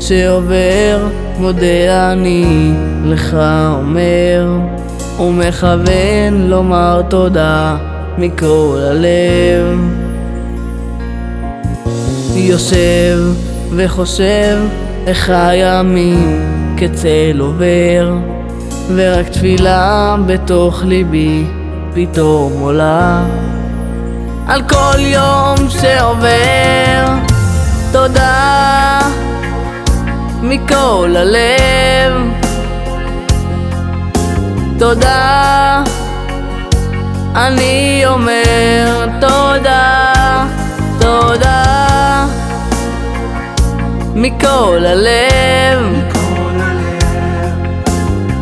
שעובר, מודה אני לך אומר, ומכוון לומר תודה מכל הלב. יושב וחושב איך הימים כצל עובר, ורק תפילה בתוך ליבי פתאום עולה. על כל יום שעובר, תודה מכל הלב. תודה, אני אומר תודה, תודה מכל הלב.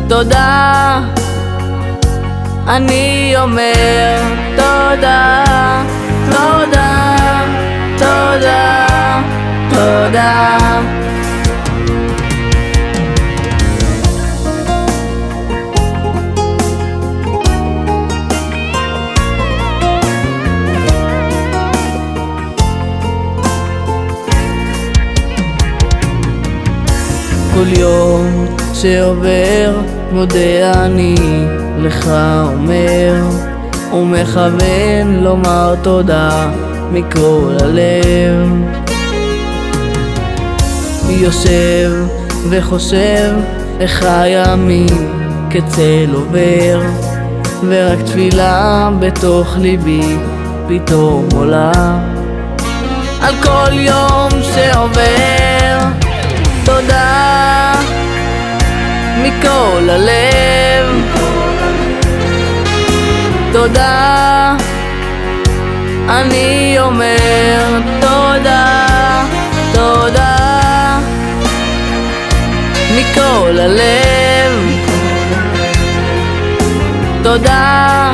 תודה, אני אומר תודה, תודה. כל יום שעובר מודה אני לך אומר ומכוון לומר תודה מכל הלב יושב וחושב איך הימים כצל עובר ורק תפילה בתוך ליבי פתאום עולה. על כל יום שעובר תודה מכל הלב. תודה אני אומר מכל הלב. תודה.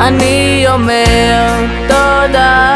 אני אומר תודה,